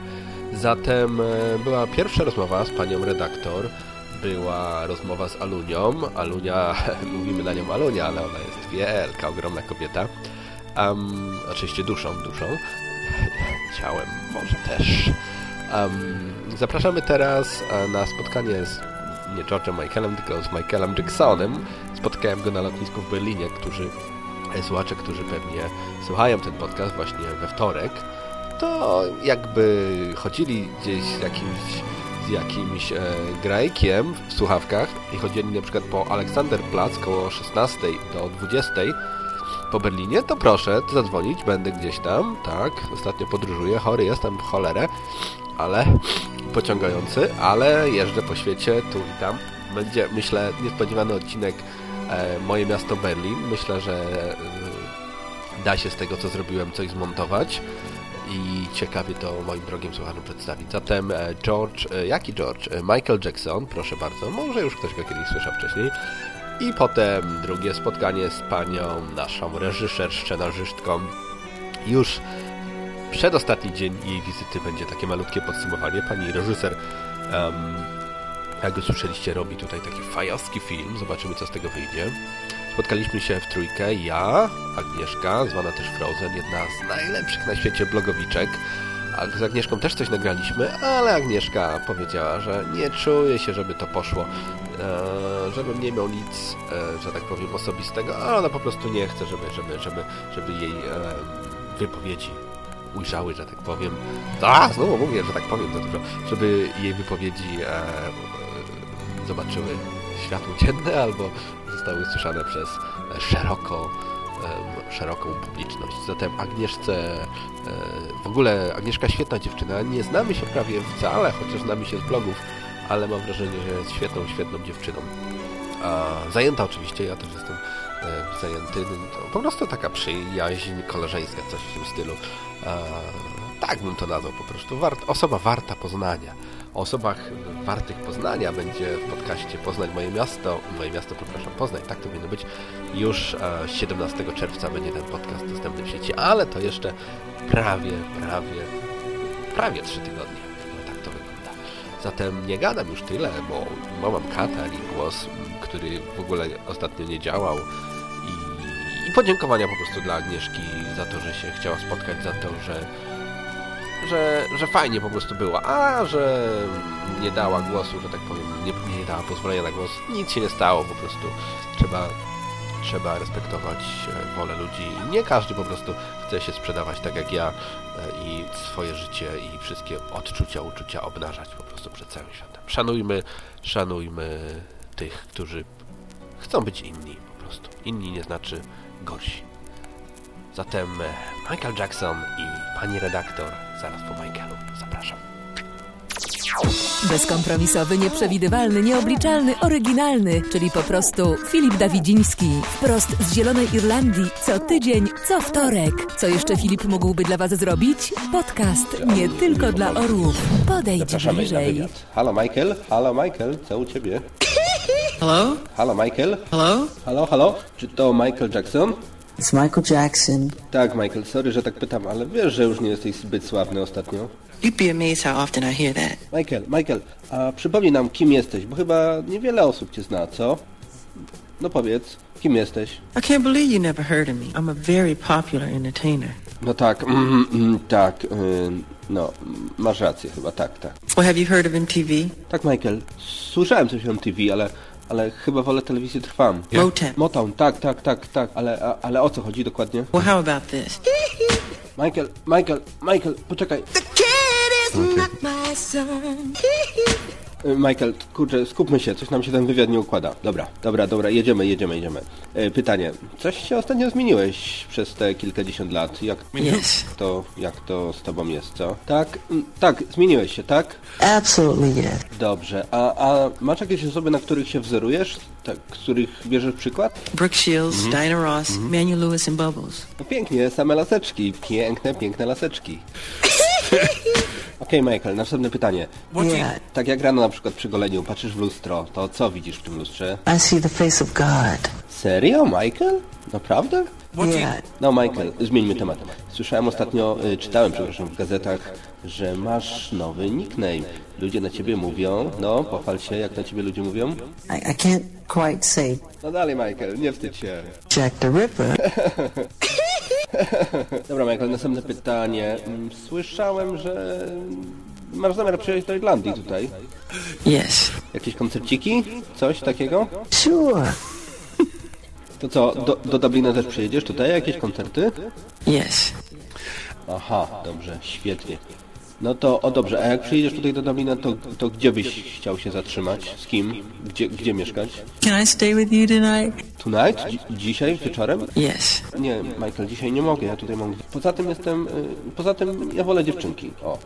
Zatem e, była pierwsza rozmowa z panią redaktor. Była rozmowa z Alunią. Alunia, mówimy na nią Alunia, ale ona jest wielka, ogromna kobieta. Um, oczywiście duszą, duszą. Ciałem może też. Um, zapraszamy teraz e, na spotkanie z nie George'em Michaelem, tylko z Michaelem Jacksonem. Spotkałem go na lotnisku w Berlinie, którzy, e, słuchacze, którzy pewnie słuchają ten podcast właśnie we wtorek, to jakby chodzili gdzieś z jakimś, z jakimś e, grajkiem w słuchawkach i chodzili na przykład po Aleksanderplatz koło 16 do 20 po Berlinie, to proszę zadzwonić, będę gdzieś tam, tak, ostatnio podróżuję, chory jestem w cholerę, ale pociągający, ale jeżdżę po świecie, tu i tam. Będzie, myślę, niespodziewany odcinek Moje miasto Berlin. Myślę, że e, da się z tego, co zrobiłem, coś zmontować i ciekawie to moim drogim słuchaczom przedstawić. Zatem e, George, e, jaki George? E, Michael Jackson, proszę bardzo, może już ktoś go kiedyś słyszał wcześniej. I potem drugie spotkanie z panią, naszą reżyser, scenarzystką. Już przedostatni dzień jej wizyty będzie takie malutkie podsumowanie. Pani reżyser, em, jak go słyszeliście, robi tutaj taki fajowski film. Zobaczymy, co z tego wyjdzie. Spotkaliśmy się w trójkę. Ja, Agnieszka, zwana też Frozen, jedna z najlepszych na świecie blogowiczek. Z Agnieszką też coś nagraliśmy, ale Agnieszka powiedziała, że nie czuje się, żeby to poszło, e, żebym nie miał nic, e, że tak powiem, osobistego, a ona po prostu nie chce, żeby, żeby, żeby, żeby jej e, wypowiedzi ujrzały, że tak powiem. A, znowu mówię, że tak powiem za dużo, żeby jej wypowiedzi e, zobaczyły światło dzienne albo zostały usłyszane przez szeroko, em, szeroką publiczność. Zatem Agnieszce, e, w ogóle Agnieszka świetna dziewczyna, nie znamy się prawie wcale, chociaż znamy się z blogów, ale mam wrażenie, że jest świetną, świetną dziewczyną. Zajęta oczywiście, ja też jestem e, zajęty. No, po prostu taka przyjaźń koleżeńska, coś w tym stylu. Tak bym to nazwał po prostu. Osoba warta poznania. O osobach wartych poznania będzie w podcaście Poznań Moje Miasto, Moje Miasto, przepraszam, Poznań, tak to powinno być. Już e, 17 czerwca będzie ten podcast dostępny w sieci, ale to jeszcze prawie, prawie, prawie 3 tygodnie. No tak to wygląda. Zatem nie gadam już tyle, bo, mam katar i głos, który w ogóle ostatnio nie działał. I, I podziękowania po prostu dla Agnieszki za to, że się chciała spotkać, za to, że że, że fajnie po prostu było, a że nie dała głosu, że tak powiem, nie, nie dała pozwolenia na głos, nic się nie stało, po prostu trzeba, trzeba respektować e, wolę ludzi. Nie każdy po prostu chce się sprzedawać tak jak ja e, i swoje życie i wszystkie odczucia, uczucia obnażać po prostu przed całym światem. Szanujmy, szanujmy tych, którzy chcą być inni po prostu. Inni nie znaczy gorsi. Zatem e, Michael Jackson i pani redaktor zaraz po Michaelu. Zapraszam. Bezkompromisowy, nieprzewidywalny, nieobliczalny, oryginalny, czyli po prostu Filip Dawidziński. Wprost z Zielonej Irlandii, co tydzień, co wtorek. Co jeszcze Filip mógłby dla Was zrobić? Podcast nie tylko dla orłów. Podejdź bliżej. Halo Michael, halo Michael, co u ciebie? Hello? Halo Michael? Hello? Halo, halo? Czy to Michael Jackson? It's Michael Jackson. Tak, Michael, sorry, że tak pytam, ale wiesz, że już nie jesteś zbyt sławny ostatnio. You'd be amazed how often I hear that. Michael, Michael, a przypomnij nam, kim jesteś, bo chyba niewiele osób cię zna, co? No powiedz, kim jesteś? I can't believe you never heard of me. I'm a very popular entertainer. No tak, mm, mm, tak, y, no, masz rację chyba, tak, tak. Well, have you heard of MTV? Tak, Michael, słyszałem coś o MTV, ale, ale chyba wolę telewizję trwam. Motown. Motown, tak, tak, tak, tak, ale, a, ale o co chodzi dokładnie? Well, how about this? Michael, Michael, Michael, poczekaj. Y, Michael, kurczę, skupmy się, coś nam się ten wywiad nie układa. Dobra, dobra, dobra, jedziemy, jedziemy, jedziemy. E, Pytanie, coś się ostatnio zmieniłeś przez te kilkadziesiąt lat. Jak Yes. to, jak to z tobą jest, co? Tak, mm, tak, zmieniłeś się, tak? Absolutely yes. Dobrze, a, a masz jakieś osoby, na których się wzorujesz? Tak, z których bierzesz przykład? Brooke Shields, Mhm. Diana Ross, Manuel Lewis, and Bubbles. No pięknie, same laseczki, piękne, piękne laseczki. Okej, Michael, następne pytanie. Yeah. Tak jak rano na przykład przy goleniu patrzysz w lustro, to co widzisz w tym lustrze? I see the face of God. Serio, Michael? Naprawdę? Yeah. No, Michael, zmieńmy temat. Słyszałem ostatnio, y, czytałem, przepraszam, w gazetach, że masz nowy nickname. Ludzie na ciebie mówią, no, pochwal się, jak na ciebie ludzie mówią. I, I can't quite say No dalej, Michael, nie wstydź się. Jack the Ripper. Dobra, Michael, następne pytanie. Mm, Słyszałem, że masz zamiar przyjechać do Irlandii tutaj. Yes. Jakieś koncerciki? Coś takiego? Sure. To co, do, do Dublina też przyjedziesz tutaj? Jakieś koncerty? Yes. Aha, dobrze, świetnie. No to, o dobrze, a jak przyjedziesz tutaj do Dublina, to, to gdzie byś chciał się zatrzymać? Z kim? Gdzie, gdzie mieszkać? Can I stay with you tonight? Tonight? Dzi dzisiaj? Wieczorem? Yes. Nie, Michael, dzisiaj nie mogę, ja tutaj mam... Poza tym jestem... y, Poza tym ja wolę dziewczynki, o.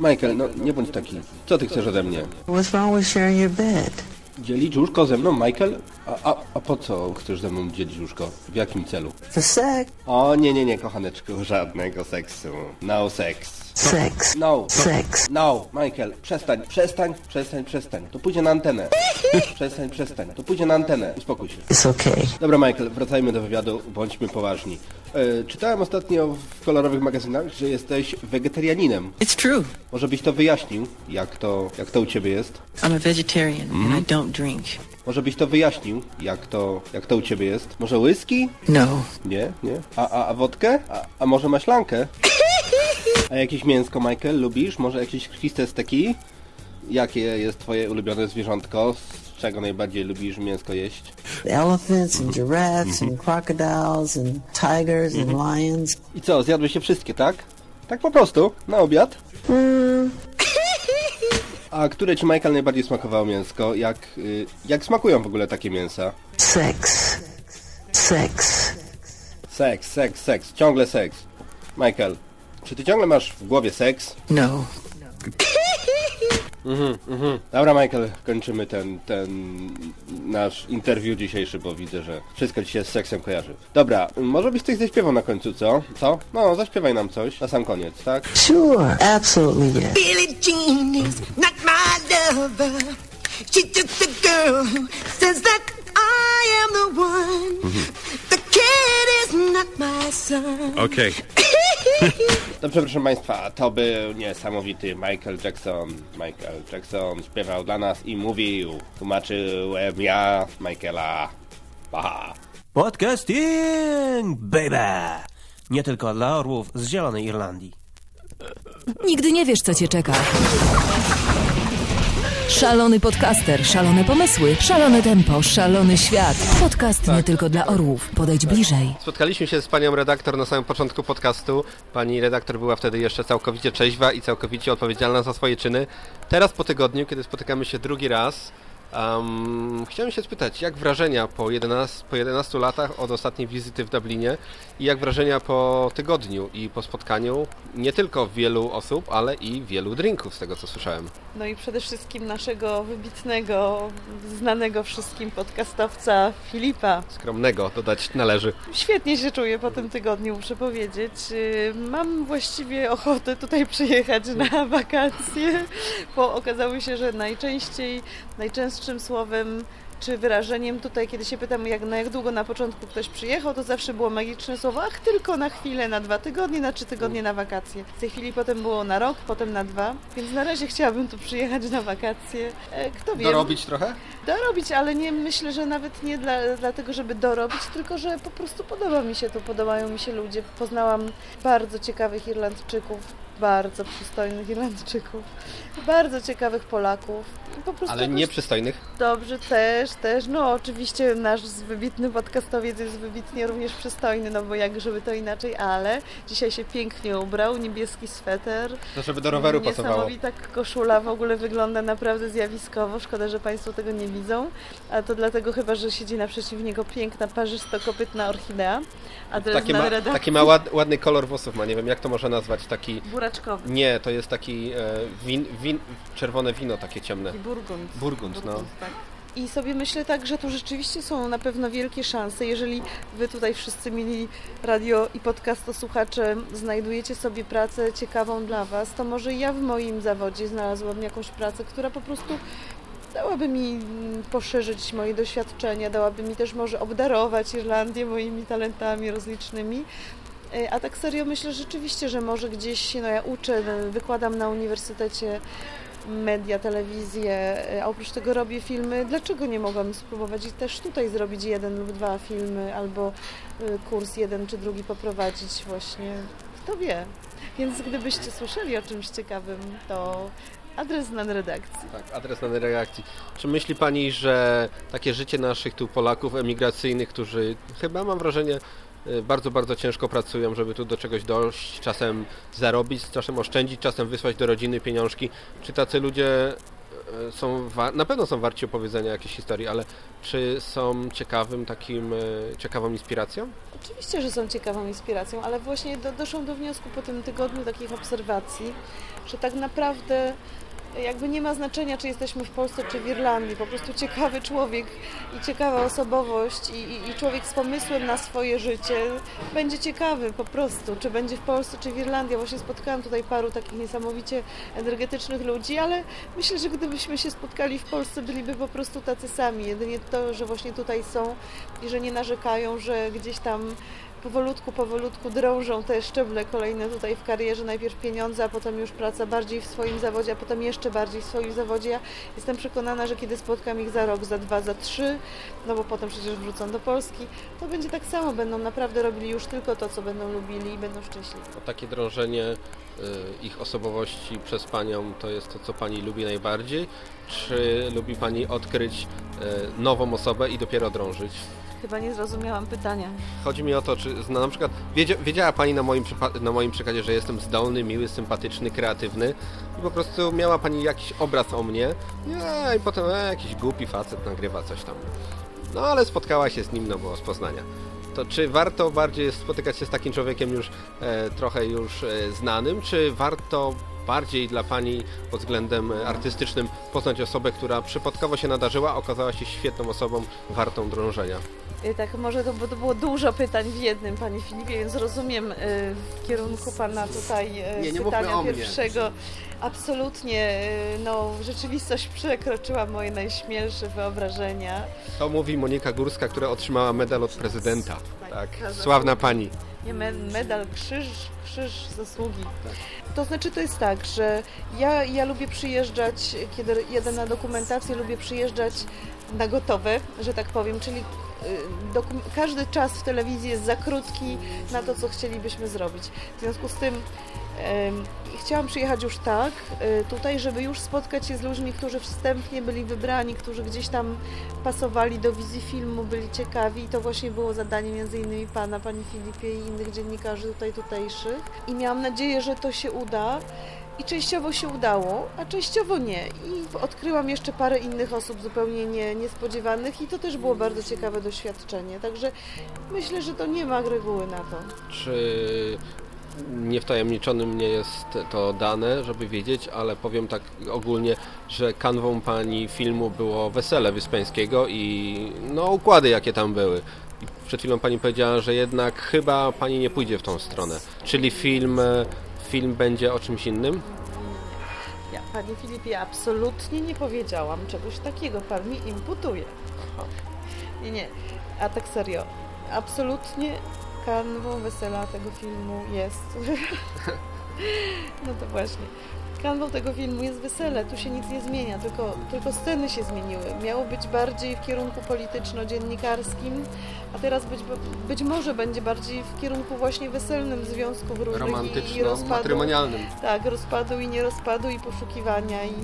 Michael, no nie bądź taki. Co ty chcesz ode mnie? What's wrong with sharing your bed? Dzielić łóżko ze mną, Michael? A, a, a po co chcesz ze mną dzielić łóżko? W jakim celu? For sex. O, nie, nie, nie, kochaneczku, żadnego seksu. No sex. Sex. No. Sex. No, Michael, przestań, przestań, przestań, przestań. To pójdzie na antenę. Przestań, przestań. To pójdzie na antenę. Uspokój się. It's okay. Dobra, Michael, wracajmy do wywiadu, bądźmy poważni. E, czytałem ostatnio w kolorowych magazynach, że jesteś wegetarianinem. It's true. Może byś to wyjaśnił, jak to, jak to u ciebie jest? I'm a vegetarian and I don't drink. Może byś to wyjaśnił, jak to, jak to u ciebie jest? Może whisky? No. Nie, nie. A, a, a wodkę? A, a może maślankę? A jakieś mięsko, Michael, lubisz? Może jakieś krwiste steki? Jakie jest twoje ulubione zwierzątko? Z czego najbardziej lubisz mięsko jeść? Elephants and giraffes and crocodiles and tigers and lions. I co, zjadłeś się wszystkie, tak? Tak po prostu, na obiad? A które ci, Michael, najbardziej smakowało mięsko? Jak, y, jak smakują w ogóle takie mięsa? Sex. Sex. Seks, seks, seks, ciągle seks. Michael, czy ty ciągle masz w głowie seks? No. Mhm, mhm. Dobra, Michael, kończymy ten, ten nasz interview dzisiejszy, bo widzę, że wszystko ci się z seksem kojarzy. Dobra, może byś coś zaśpiewał na końcu, co? Co? No, zaśpiewaj nam coś na sam koniec, tak? Sure, absolutely yes. Billie Jean is not my lover. She's just a girl who says that I am the one. The kid is not my son. Okej. Dobrze, proszę Państwa, to był niesamowity Michael Jackson. Michael Jackson śpiewał dla nas i mówił. Tłumaczyłem ja Michaela. Pa. Podcasting, baby! Nie tylko dla orłów z Zielonej Irlandii. Nigdy nie wiesz, co cię czeka. Szalony podcaster, szalone pomysły, szalone tempo, szalony świat. Podcast nie tylko dla orłów. Podejdź bliżej. Spotkaliśmy się z panią redaktor na samym początku podcastu. Pani redaktor była wtedy jeszcze całkowicie trzeźwa i całkowicie odpowiedzialna za swoje czyny. Teraz po tygodniu, kiedy spotykamy się drugi raz, um, chciałem się spytać, jak wrażenia po 11, po 11 latach od ostatniej wizyty w Dublinie i jak wrażenia po tygodniu i po spotkaniu nie tylko wielu osób, ale i wielu drinków, z tego co słyszałem. No i przede wszystkim naszego wybitnego, znanego wszystkim podcastowca Filipa. Skromnego dodać należy. Świetnie się czuję po tym tygodniu, muszę powiedzieć. Mam właściwie ochotę tutaj przyjechać na wakacje, bo okazało się, że najczęściej, najczęstszym słowem czy wyrażeniem tutaj, kiedy się pytam, jak, na jak długo na początku ktoś przyjechał, to zawsze było magiczne słowo, ach, tylko na chwilę, na dwa tygodnie, na trzy tygodnie na wakacje. W tej chwili potem było na rok, potem na dwa, więc na razie chciałabym tu przyjechać na wakacje. E, Kto wie? Dorobić trochę? Dorobić, ale nie myślę, że nawet nie dla, dlatego, żeby dorobić, tylko że po prostu podoba mi się tu, podobają mi się ludzie. Poznałam bardzo ciekawych Irlandczyków, bardzo przystojnych Irlandczyków, bardzo ciekawych Polaków. Po prostu Ale jakoś nieprzystojnych. Dobrze, też, też. No oczywiście nasz wybitny podcastowiec jest wybitnie również przystojny, no bo jak żeby to inaczej, ale dzisiaj się pięknie ubrał, niebieski sweter. To żeby do roweru pasowało. Niesamowita koszula w ogóle wygląda naprawdę zjawiskowo. Szkoda, że Państwo tego nie widzą. A to dlatego chyba, że siedzi naprzeciw niego piękna parzysto-kopytna orchidea. Taki ma, taki ma ład, ładny kolor włosów ma, nie wiem jak to można nazwać, taki... Nie, to jest taki e, win, win, czerwone wino takie ciemne. Taki burgund. Burgund, no. tak. I sobie myślę tak, że tu rzeczywiście są na pewno wielkie szanse. Jeżeli Wy tutaj wszyscy mieli radio i podcast słuchacze znajdujecie sobie pracę ciekawą dla Was, to może ja w moim zawodzie znalazłam jakąś pracę, która po prostu dałaby mi mm, poszerzyć moje doświadczenia, dałaby mi też może obdarować Irlandię moimi talentami rozlicznymi. E, A tak serio myślę rzeczywiście, że może gdzieś, no ja uczę, wykładam na uniwersytecie media, telewizję, e, a oprócz tego robię filmy. Dlaczego nie mogłam spróbować i też tutaj zrobić jeden lub dwa filmy, albo e, kurs jeden czy drugi poprowadzić właśnie? Kto wie? Więc gdybyście słyszeli o czymś ciekawym, to adres na redakcji. Tak, adres na reakcji. Czy myśli Pani, że takie życie naszych tu Polaków emigracyjnych, którzy chyba mam wrażenie y, bardzo, bardzo ciężko pracują, żeby tu do czegoś dojść, czasem zarobić, czasem oszczędzić, czasem wysłać do rodziny pieniążki. Czy tacy ludzie y, są, na pewno są warci opowiedzenia jakiejś historii, ale czy są ciekawym takim, y, ciekawą inspiracją? Oczywiście, że są ciekawą inspiracją, ale właśnie do, doszłam do wniosku po tym tygodniu takich obserwacji, że tak naprawdę jakby nie ma znaczenia, czy jesteśmy w Polsce, czy w Irlandii. Po prostu ciekawy człowiek i ciekawa osobowość i, i, i człowiek z pomysłem na swoje życie będzie ciekawy po prostu, czy będzie w Polsce, czy w Irlandii. Właśnie spotkałam tutaj paru takich niesamowicie energetycznych ludzi, ale myślę, że gdybyśmy się spotkali w Polsce, byliby po prostu tacy sami. Jedynie to, że właśnie tutaj są i że nie narzekają, że gdzieś tam powolutku, powolutku drążą te szczeble kolejne tutaj w karierze. Najpierw pieniądze, a potem już praca bardziej w swoim zawodzie, a potem jeszcze bardziej w swoim zawodzie. Ja jestem przekonana, że kiedy spotkam ich za rok, za dwa, za trzy, no bo potem przecież wrócą do Polski, to będzie tak samo. Będą naprawdę robili już tylko to, co będą lubili i będą szczęśliwi. Bo takie drążenie y, ich osobowości przez Panią to jest to, co Pani lubi najbardziej? Czy lubi Pani odkryć y, nową osobę i dopiero drążyć? Chyba nie zrozumiałam pytania. Chodzi mi o to, czy zna, na przykład wiedzia, wiedziała Pani na moim, na moim przykładzie, że jestem zdolny, miły, sympatyczny, kreatywny i po prostu miała Pani jakiś obraz o mnie nie, i potem e, jakiś głupi facet nagrywa coś tam. No ale spotkała się z nim, no bo z Poznania. To czy warto bardziej spotykać się z takim człowiekiem już e, trochę już e, znanym, czy warto bardziej dla Pani pod względem artystycznym poznać osobę, która przypadkowo się nadarzyła, okazała się świetną osobą, wartą drążenia? Y, Tak, może to, bo to było dużo pytań w jednym, Panie Filipie, więc rozumiem y, w kierunku Pana tutaj y, Nie, nie pytania pierwszego. Absolutnie, y, no, rzeczywistość przekroczyła moje najśmielsze wyobrażenia. To mówi Monika Górska, która otrzymała medal od prezydenta. Tak, za sławna pani. Nie, me- medal, krzyż, krzyż zasługi. To znaczy to jest tak, że ja, ja lubię przyjeżdżać, kiedy jadę na dokumentację, lubię przyjeżdżać na gotowe, że tak powiem, czyli y, każdy czas w telewizji jest za krótki na to, co chcielibyśmy zrobić. W związku z tym chciałam przyjechać już tak, y, tutaj, żeby już spotkać się z ludźmi, którzy wstępnie byli wybrani, którzy gdzieś tam pasowali do wizji filmu, byli ciekawi i to właśnie było zadanie między innymi Pana, Pani Filipie i innych dziennikarzy tutaj tutejszych i miałam nadzieję, że to się uda. I częściowo się udało, a częściowo nie. I odkryłam jeszcze parę innych osób zupełnie nie, niespodziewanych i to też było bardzo ciekawe doświadczenie. Także myślę, że to nie ma reguły na to. Czy niewtajemniczonym nie jest to dane, żeby wiedzieć, ale powiem tak ogólnie, że kanwą pani filmu było Wesele Wyspiańskiego i no układy jakie tam były. I przed chwilą pani powiedziała, że jednak chyba pani nie pójdzie w tą stronę. Czyli film, e, film będzie o czymś innym? Ja, Panie Filipie, absolutnie nie powiedziałam czegoś takiego. Pan mi imputuje. Nie, nie. A tak serio. Absolutnie kanwą wesela tego filmu jest... no to właśnie. Kanwą tego filmu jest wesele, tu się nic nie zmienia, tylko, tylko sceny się zmieniły. Miało być bardziej w kierunku polityczno-dziennikarskim, a teraz być, być może będzie bardziej w kierunku właśnie weselnym związków różnych i, rozpadu. Tak, rozpadu i nierozpadu i poszukiwania i,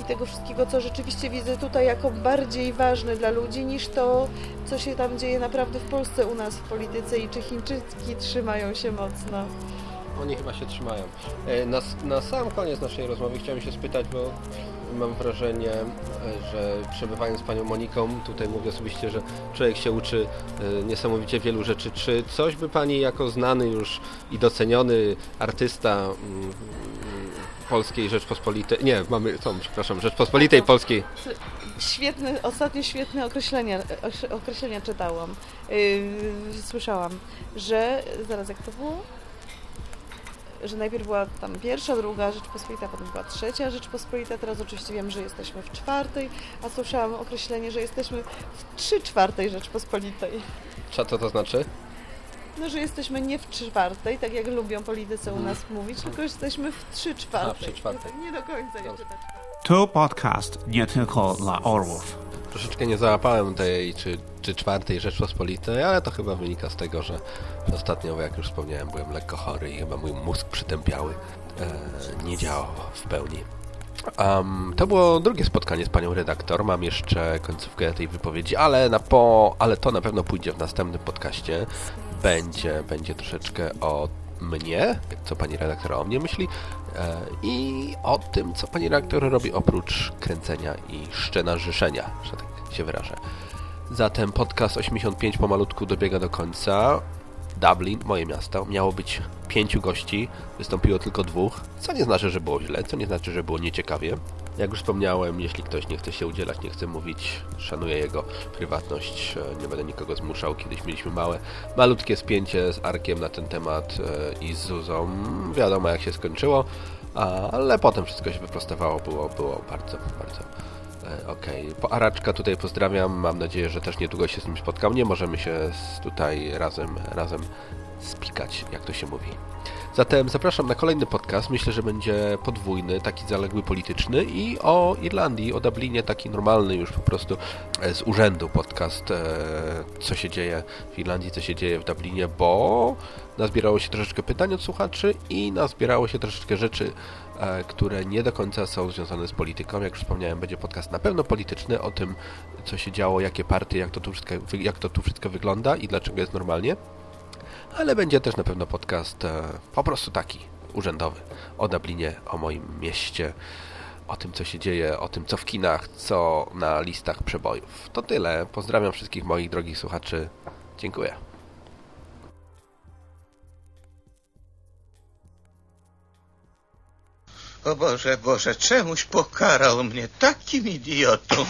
i tego wszystkiego, co rzeczywiście widzę tutaj jako bardziej ważne dla ludzi niż to, co się tam dzieje naprawdę w Polsce u nas w polityce i czy Chińczyki trzymają się mocno. Oni chyba się trzymają. E, Na, na sam koniec naszej rozmowy chciałem się spytać, bo mam wrażenie, e, że przebywając z panią Moniką, tutaj mówię osobiście, że człowiek się uczy e, niesamowicie wielu rzeczy. Czy coś by pani jako znany już i doceniony artysta mm, mm, Polskiej Rzeczpospolitej, nie, mamy tą, przepraszam, Rzeczpospolitej Polskiej, Świetne, ostatnio świetne określenia, określenia czytałam. Yy, słyszałam, że zaraz jak to było? Że najpierw była tam pierwsza, druga Rzeczpospolita, potem była trzecia Rzeczpospolita, teraz oczywiście wiem, że jesteśmy w czwartej, a słyszałam określenie, że jesteśmy w trzy czwartej Rzeczpospolitej. co to to znaczy? No, że jesteśmy nie w czwartej, tak jak lubią politycy u nas mówić, tylko jesteśmy w trzy czwartej. A, w trzy czwartej. Nie do końca jeszcze tak. To podcast nie tylko dla orłów. Troszeczkę nie załapałem tej czy, czy czwartej Rzeczpospolitej, ale to chyba wynika z tego, że ostatnio, jak już wspomniałem, byłem lekko chory i chyba mój mózg przytępiały e, nie działał w pełni. Um, to było drugie spotkanie z panią redaktor. Mam jeszcze końcówkę tej wypowiedzi, ale, na po, ale to na pewno pójdzie w następnym podcaście. Będzie, będzie troszeczkę o mnie, co pani redaktor o mnie myśli e, i o tym, co pani redaktor robi oprócz kręcenia i szczenarzyszenia, że tak się wyrażę. Zatem podcast 85 pomalutku dobiega do końca. Dublin, moje miasto, miało być pięciu gości, wystąpiło tylko dwóch, co nie znaczy, że było źle, co nie znaczy, że było nieciekawie. Jak już wspomniałem, jeśli ktoś nie chce się udzielać, nie chce mówić, szanuję jego prywatność, e, nie będę nikogo zmuszał. Kiedyś mieliśmy małe, malutkie spięcie z Arkiem na ten temat e, i z Zuzą. Wiadomo jak się skończyło, ale potem wszystko się wyprostowało, było, było bardzo, bardzo E, Okej, po Araczka tutaj pozdrawiam. Mam nadzieję, że też niedługo się z nim spotkam. Nie możemy się tutaj razem, razem spikać, jak to się mówi. Zatem zapraszam na kolejny podcast. Myślę, że będzie podwójny, taki zaległy polityczny i o Irlandii, o Dublinie, taki normalny już po prostu e, z urzędu podcast, e, co się dzieje w Irlandii, co się dzieje w Dublinie, bo nazbierało się troszeczkę pytań od słuchaczy i nazbierało się troszeczkę rzeczy, e, które nie do końca są związane z polityką. Jak już wspomniałem, będzie podcast na pewno polityczny o tym, co się działo, jakie partie, jak to tu wszystko, jak to tu wszystko wygląda i dlaczego jest normalnie. Ale będzie też na pewno podcast e, po prostu taki, urzędowy, o Dublinie, o moim mieście, o tym, co się dzieje, o tym, co w kinach, co na listach przebojów. To tyle. Pozdrawiam wszystkich moich drogich słuchaczy. Dziękuję. O Boże, Boże, czemuś pokarał mnie takim idiotą.